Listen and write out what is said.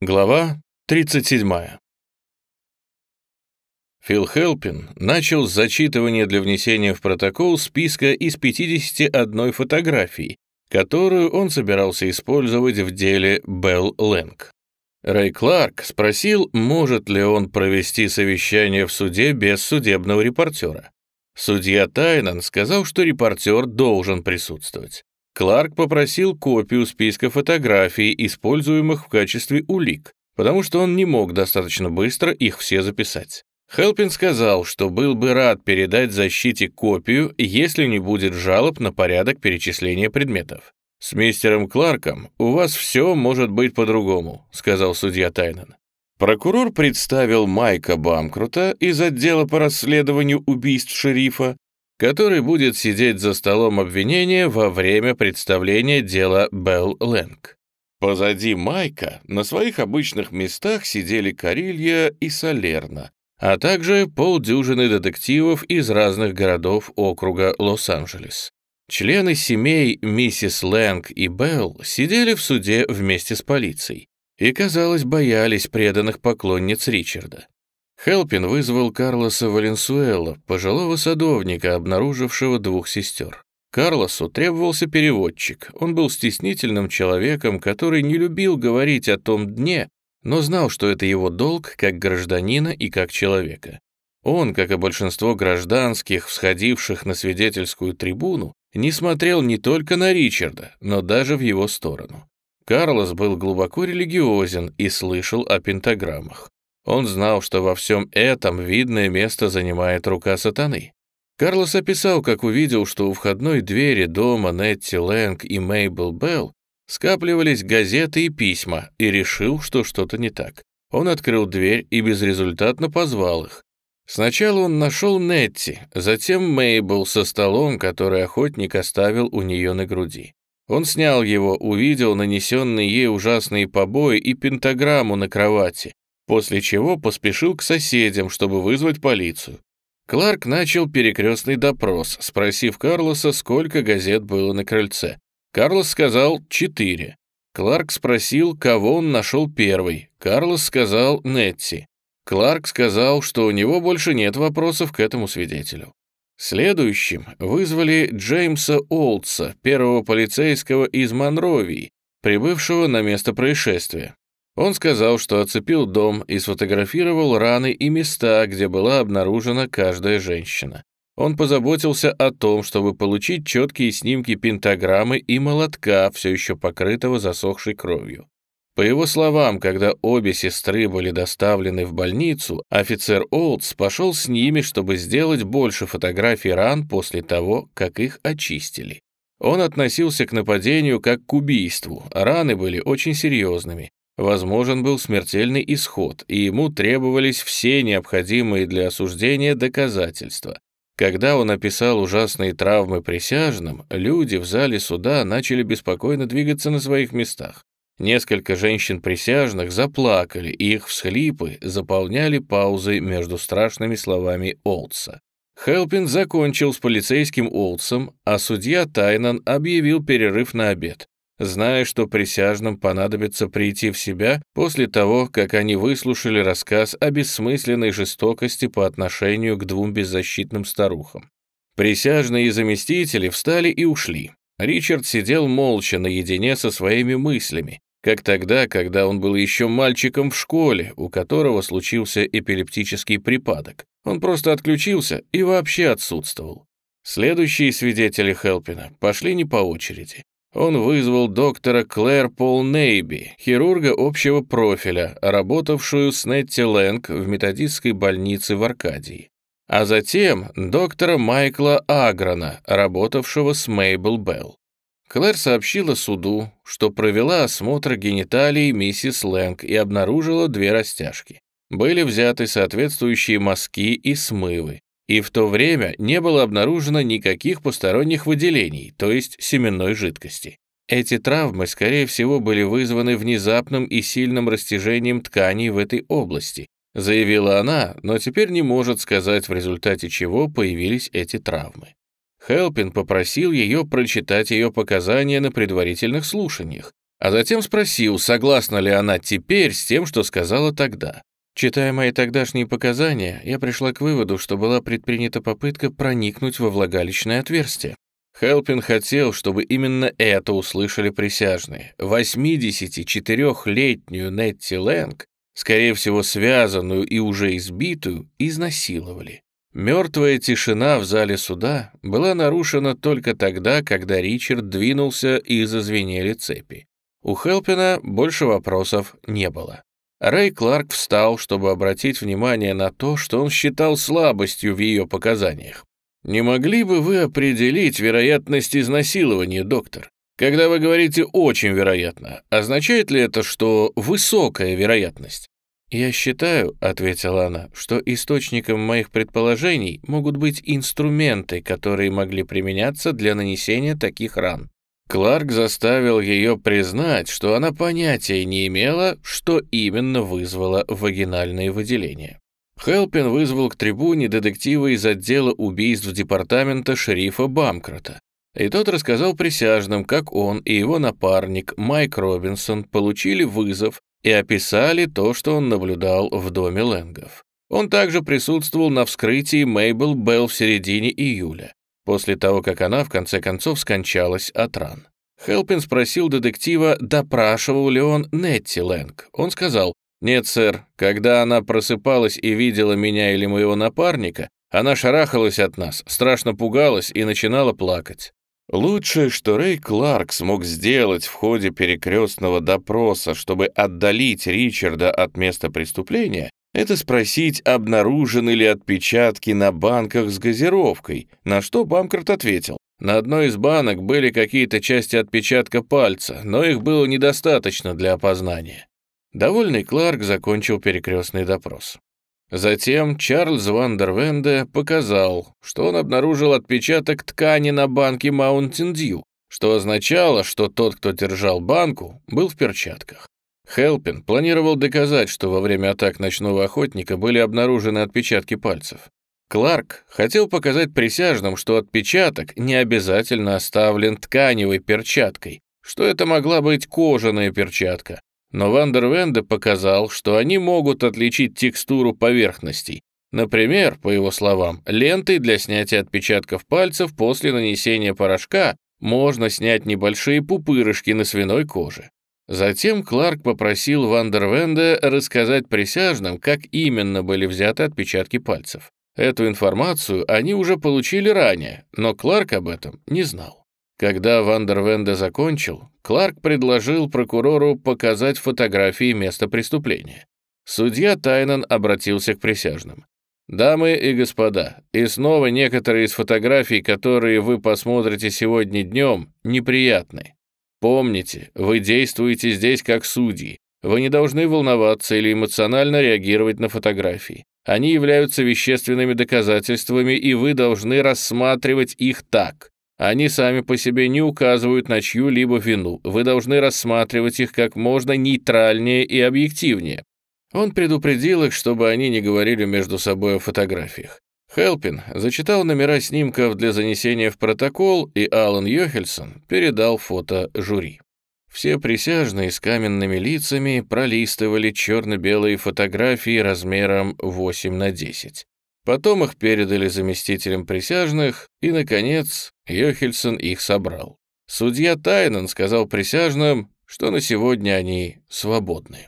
Глава 37. Фил Хелпин начал с зачитывания для внесения в протокол списка из 51 фотографий, которую он собирался использовать в деле Белл Лэнг. Рэй Кларк спросил, может ли он провести совещание в суде без судебного репортера. Судья Тайнан сказал, что репортер должен присутствовать. Кларк попросил копию списка фотографий, используемых в качестве улик, потому что он не мог достаточно быстро их все записать. Хелпин сказал, что был бы рад передать защите копию, если не будет жалоб на порядок перечисления предметов. «С мистером Кларком у вас все может быть по-другому», — сказал судья Тайнан. Прокурор представил Майка Бамкрута из отдела по расследованию убийств шерифа, который будет сидеть за столом обвинения во время представления дела Белл Лэнг. Позади Майка на своих обычных местах сидели Карилья и Салерна, а также полдюжины детективов из разных городов округа Лос-Анджелес. Члены семей миссис Лэнг и Белл сидели в суде вместе с полицией и, казалось, боялись преданных поклонниц Ричарда. Хелпин вызвал Карлоса Валенсуэла, пожилого садовника, обнаружившего двух сестер. Карлосу требовался переводчик. Он был стеснительным человеком, который не любил говорить о том дне, но знал, что это его долг как гражданина и как человека. Он, как и большинство гражданских, всходивших на свидетельскую трибуну, не смотрел не только на Ричарда, но даже в его сторону. Карлос был глубоко религиозен и слышал о пентаграммах. Он знал, что во всем этом видное место занимает рука сатаны. Карлос описал, как увидел, что у входной двери дома Нетти Лэнг и Мейбл Белл скапливались газеты и письма, и решил, что что-то не так. Он открыл дверь и безрезультатно позвал их. Сначала он нашел Нетти, затем Мейбл со столом, который охотник оставил у нее на груди. Он снял его, увидел нанесенные ей ужасные побои и пентаграмму на кровати, после чего поспешил к соседям, чтобы вызвать полицию. Кларк начал перекрестный допрос, спросив Карлоса, сколько газет было на крыльце. Карлос сказал «четыре». Кларк спросил, кого он нашел первый. Карлос сказал «Нетти». Кларк сказал, что у него больше нет вопросов к этому свидетелю. Следующим вызвали Джеймса Олдса, первого полицейского из Монровии, прибывшего на место происшествия. Он сказал, что оцепил дом и сфотографировал раны и места, где была обнаружена каждая женщина. Он позаботился о том, чтобы получить четкие снимки пентаграммы и молотка, все еще покрытого засохшей кровью. По его словам, когда обе сестры были доставлены в больницу, офицер Олдс пошел с ними, чтобы сделать больше фотографий ран после того, как их очистили. Он относился к нападению как к убийству, раны были очень серьезными. Возможен был смертельный исход, и ему требовались все необходимые для осуждения доказательства. Когда он описал ужасные травмы присяжным, люди в зале суда начали беспокойно двигаться на своих местах. Несколько женщин-присяжных заплакали, и их всхлипы заполняли паузы между страшными словами Олдса. Хелпин закончил с полицейским Олдсом, а судья Тайнан объявил перерыв на обед зная, что присяжным понадобится прийти в себя после того, как они выслушали рассказ о бессмысленной жестокости по отношению к двум беззащитным старухам. Присяжные и заместители встали и ушли. Ричард сидел молча наедине со своими мыслями, как тогда, когда он был еще мальчиком в школе, у которого случился эпилептический припадок. Он просто отключился и вообще отсутствовал. Следующие свидетели Хелпина пошли не по очереди он вызвал доктора Клэр Пол Нейби, хирурга общего профиля, работавшую с Нетти Лэнг в методистской больнице в Аркадии. А затем доктора Майкла Агрона, работавшего с Мейбл Белл. Клэр сообщила суду, что провела осмотр гениталий миссис Лэнг и обнаружила две растяжки. Были взяты соответствующие мазки и смывы, и в то время не было обнаружено никаких посторонних выделений, то есть семенной жидкости. Эти травмы, скорее всего, были вызваны внезапным и сильным растяжением тканей в этой области, заявила она, но теперь не может сказать, в результате чего появились эти травмы. Хелпин попросил ее прочитать ее показания на предварительных слушаниях, а затем спросил, согласна ли она теперь с тем, что сказала тогда. Читая мои тогдашние показания, я пришла к выводу, что была предпринята попытка проникнуть во влагалищное отверстие. Хелпин хотел, чтобы именно это услышали присяжные. 84-летнюю Нетти Лэнг, скорее всего связанную и уже избитую, изнасиловали. Мертвая тишина в зале суда была нарушена только тогда, когда Ричард двинулся и зазвенели цепи. У Хелпина больше вопросов не было. Рэй Кларк встал, чтобы обратить внимание на то, что он считал слабостью в ее показаниях. «Не могли бы вы определить вероятность изнасилования, доктор? Когда вы говорите «очень вероятно», означает ли это, что высокая вероятность? «Я считаю», — ответила она, — «что источником моих предположений могут быть инструменты, которые могли применяться для нанесения таких ран». Кларк заставил ее признать, что она понятия не имела, что именно вызвало вагинальные выделения. Хелпин вызвал к трибуне детектива из отдела убийств департамента шерифа Бамкрота. И тот рассказал присяжным, как он и его напарник Майк Робинсон получили вызов и описали то, что он наблюдал в доме Лэнгов. Он также присутствовал на вскрытии Мейбл Белл в середине июля, после того, как она в конце концов скончалась от ран. Хелпин спросил детектива, допрашивал ли он Нетти Лэнг. Он сказал, «Нет, сэр, когда она просыпалась и видела меня или моего напарника, она шарахалась от нас, страшно пугалась и начинала плакать. Лучшее, что Рэй Кларк смог сделать в ходе перекрестного допроса, чтобы отдалить Ричарда от места преступления, это спросить, обнаружены ли отпечатки на банках с газировкой, на что Бамкарт ответил. На одной из банок были какие-то части отпечатка пальца, но их было недостаточно для опознания. Довольный Кларк закончил перекрестный допрос. Затем Чарльз Вандервенде показал, что он обнаружил отпечаток ткани на банке Mountain Dew, что означало, что тот, кто держал банку, был в перчатках. Хелпин планировал доказать, что во время атак ночного охотника были обнаружены отпечатки пальцев. Кларк хотел показать присяжным, что отпечаток не обязательно оставлен тканевой перчаткой, что это могла быть кожаная перчатка, но Вандервенде показал, что они могут отличить текстуру поверхностей. Например, по его словам, лентой для снятия отпечатков пальцев после нанесения порошка можно снять небольшие пупырышки на свиной коже. Затем Кларк попросил Вандервенде рассказать присяжным, как именно были взяты отпечатки пальцев. Эту информацию они уже получили ранее, но Кларк об этом не знал. Когда Вандервенде закончил, Кларк предложил прокурору показать фотографии места преступления. Судья Тайнан обратился к присяжным. «Дамы и господа, и снова некоторые из фотографий, которые вы посмотрите сегодня днем, неприятны. Помните, вы действуете здесь как судьи. Вы не должны волноваться или эмоционально реагировать на фотографии. Они являются вещественными доказательствами, и вы должны рассматривать их так. Они сами по себе не указывают на чью-либо вину. Вы должны рассматривать их как можно нейтральнее и объективнее. Он предупредил их, чтобы они не говорили между собой о фотографиях. Хелпин зачитал номера снимков для занесения в протокол, и Алан Йохельсон передал фото жюри. Все присяжные с каменными лицами пролистывали черно-белые фотографии размером 8 на 10. Потом их передали заместителям присяжных, и, наконец, Йохельсон их собрал. Судья Тайнан сказал присяжным, что на сегодня они свободны.